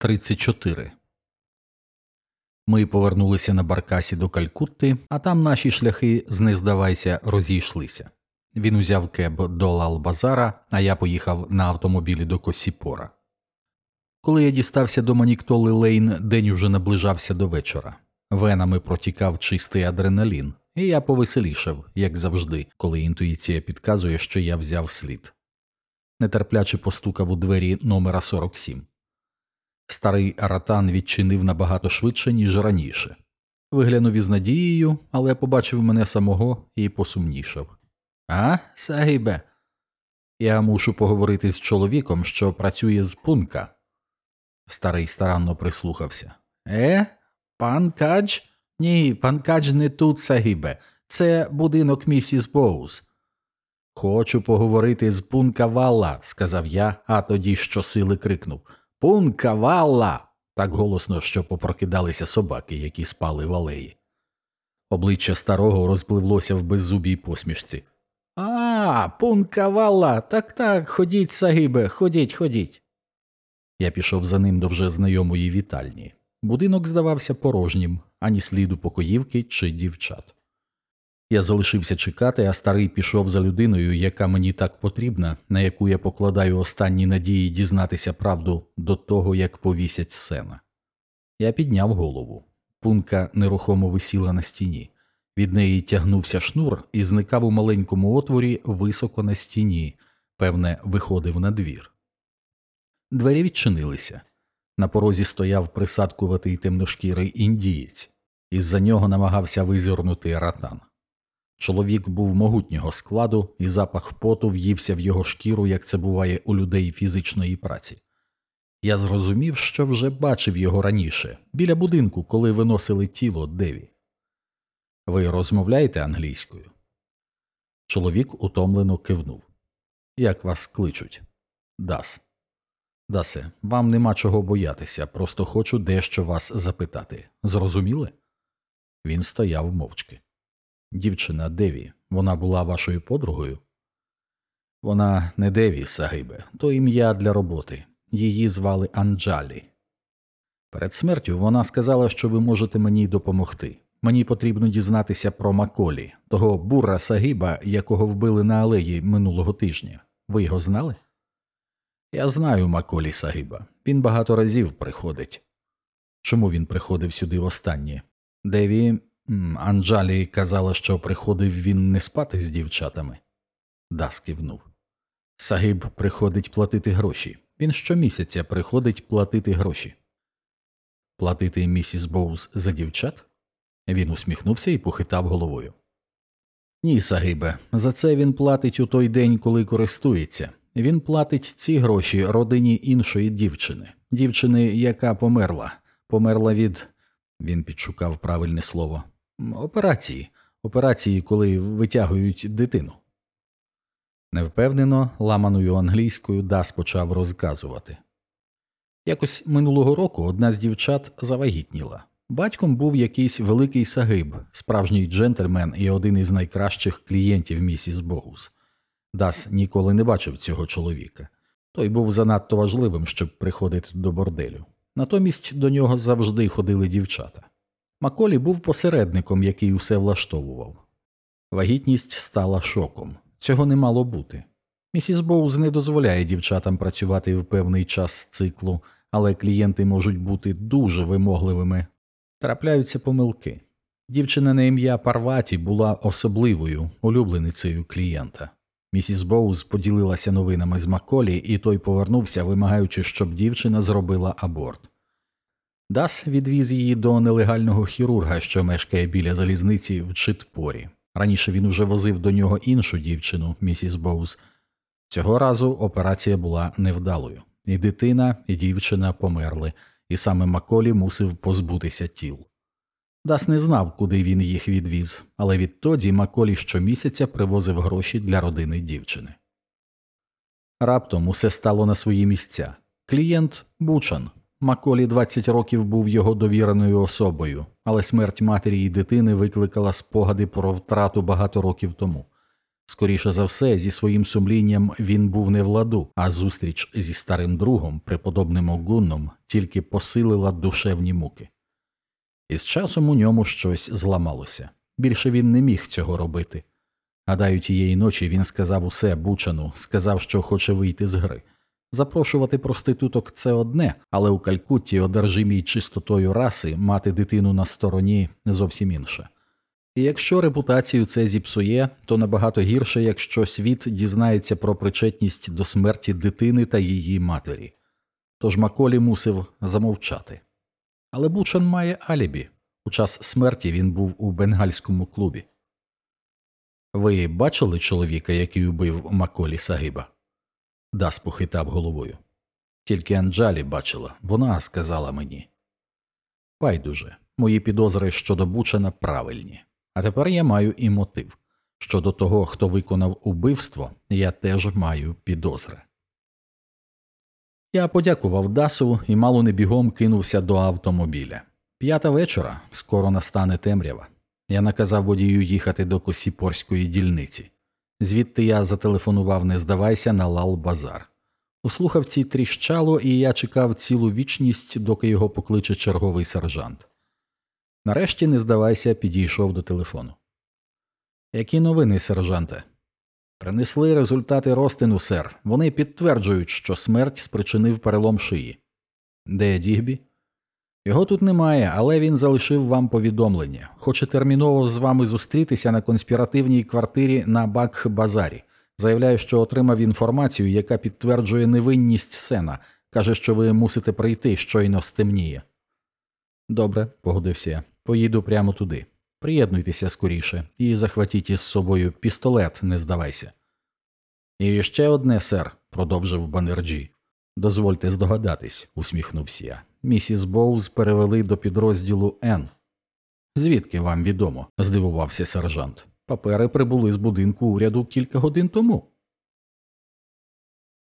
34 Ми повернулися на баркасі до Калькутти, а там наші шляхи, не здавайся, розійшлися. Він узяв кеб до Лалбазара, а я поїхав на автомобілі до Косіпора. Коли я дістався до Маніктоли Лейн, день уже наближався до вечора. Венами протікав чистий адреналін, і я повеселішав, як завжди, коли інтуїція підказує, що я взяв слід. Нетерпляче постукав у двері номера 47. Старий аратан відчинив набагато швидше, ніж раніше. Виглянув із надією, але побачив мене самого і посумнішав. А, Сагібе, я мушу поговорити з чоловіком, що працює з пунка. Старий старанно прислухався. Е, пан Кадж? Ні, пан Кадж не тут, Сагібе. Це будинок місіс Боуз. Хочу поговорити з пунка Валла, сказав я, а тоді щосили крикнув Пунка Валла. так голосно, що попрокидалися собаки, які спали в алеї. Обличчя старого розпливлося в беззубій посмішці. А, пунка Валла, так так, ходіть, Сагибе, ходіть, ходіть. Я пішов за ним до вже знайомої вітальні. Будинок здавався порожнім, ані сліду покоївки чи дівчат. Я залишився чекати, а старий пішов за людиною, яка мені так потрібна, на яку я покладаю останні надії дізнатися правду до того, як повісять сцена. Я підняв голову. Пунка нерухомо висіла на стіні. Від неї тягнувся шнур і зникав у маленькому отворі високо на стіні, певне, виходив на двір. Двері відчинилися. На порозі стояв присадкуватий темношкірий індієць, із за нього намагався визирнути ратан. Чоловік був могутнього складу, і запах поту в'ївся в його шкіру, як це буває у людей фізичної праці. Я зрозумів, що вже бачив його раніше, біля будинку, коли виносили тіло Деві. Ви розмовляєте англійською? Чоловік утомлено кивнув. Як вас кличуть? Дас. Дасе, вам нема чого боятися, просто хочу дещо вас запитати. Зрозуміли? Він стояв мовчки. Дівчина Деві, вона була вашою подругою? Вона не Деві, Сагибе, то ім'я для роботи. Її звали Анджалі. Перед смертю вона сказала, що ви можете мені допомогти. Мені потрібно дізнатися про Маколі, того бурра Сагиба, якого вбили на алеї минулого тижня. Ви його знали? Я знаю Маколі Сагиба. Він багато разів приходить. Чому він приходив сюди востаннє? Деві Анджалі казала, що приходив він не спати з дівчатами. Дас кивнув. Сагиб приходить платити гроші. Він щомісяця приходить платити гроші. Платити місіс Боуз за дівчат? Він усміхнувся і похитав головою. Ні, Сагибе, за це він платить у той день, коли користується. Він платить ці гроші родині іншої дівчини, дівчини, яка померла, померла від. Він підшукав правильне слово операції, операції, коли витягують дитину. Невпевнено, ламаною англійською Дас почав розказувати. Якось минулого року одна з дівчат завагітніла. Батьком був якийсь великий сагиб, справжній джентльмен і один із найкращих клієнтів місіс Богус. Дас ніколи не бачив цього чоловіка. Той був занадто важливим, щоб приходити до борделю. Натомість до нього завжди ходили дівчата. Маколі був посередником, який усе влаштовував. Вагітність стала шоком. Цього не мало бути. Місіс Боуз не дозволяє дівчатам працювати в певний час циклу, але клієнти можуть бути дуже вимогливими. Трапляються помилки. Дівчина на ім'я Парваті була особливою улюбленицею клієнта. Місіс Боуз поділилася новинами з Маколі, і той повернувся, вимагаючи, щоб дівчина зробила аборт. Дас відвіз її до нелегального хірурга, що мешкає біля залізниці в Читпорі. Раніше він уже возив до нього іншу дівчину, місіс Боуз. Цього разу операція була невдалою, і дитина, і дівчина померли, і саме Маколі мусив позбутися тіл. Дас не знав, куди він їх відвіз, але відтоді Маколі щомісяця привозив гроші для родини дівчини. Раптом усе стало на свої місця. Клієнт Бучан. Маколі 20 років був його довіреною особою, але смерть матері і дитини викликала спогади про втрату багато років тому. Скоріше за все, зі своїм сумлінням він був не в ладу, а зустріч зі старим другом, преподобним Огунном, тільки посилила душевні муки. І з часом у ньому щось зламалося. Більше він не міг цього робити. Гадаю, тієї ночі він сказав усе Бучану, сказав, що хоче вийти з гри. Запрошувати проституток це одне, але у Калькутті, одержимій чистотою раси, мати дитину на стороні зовсім інше. І якщо репутацію це зіпсує, то набагато гірше, якщо світ дізнається про причетність до смерті дитини та її матері. Тож Маколі мусив замовчати. Але Бучан має алібі. У час смерті він був у бенгальському клубі. Ви бачили чоловіка, який убив Маколі Сагиба? Дас похитав головою. Тільки Анджалі бачила, вона сказала мені. Байдуже, мої підозри щодо Бучана правильні. А тепер я маю і мотив. Щодо того, хто виконав убивство, я теж маю підозри. Я подякував Дасу і мало не бігом кинувся до автомобіля. П'ята вечора скоро настане темрява. Я наказав водію їхати до Косіпорської дільниці. Звідти я зателефонував, не здавайся, на лал базар. У слухавці тріщало, і я чекав цілу вічність, доки його покличе черговий сержант. Нарешті, не здавайся, підійшов до телефону. Які новини, сержанте? Принесли результати розтину, сер. Вони підтверджують, що смерть спричинив перелом шиї. Де Дігбі? Його тут немає, але він залишив вам повідомлення. Хоче терміново з вами зустрітися на конспіративній квартирі на Бакх-Базарі. Заявляє, що отримав інформацію, яка підтверджує невинність сена. Каже, що ви мусите прийти щойно стемніє. Добре, погодився я. Поїду прямо туди. Приєднуйтеся скоріше і захватіть із собою пістолет, не здавайся. І ще одне, сер, продовжив Банерджі. Дозвольте здогадатись, усміхнувся я. Місіс Боуз перевели до підрозділу Н. Звідки вам відомо? здивувався сержант. Папери прибули з будинку уряду кілька годин тому.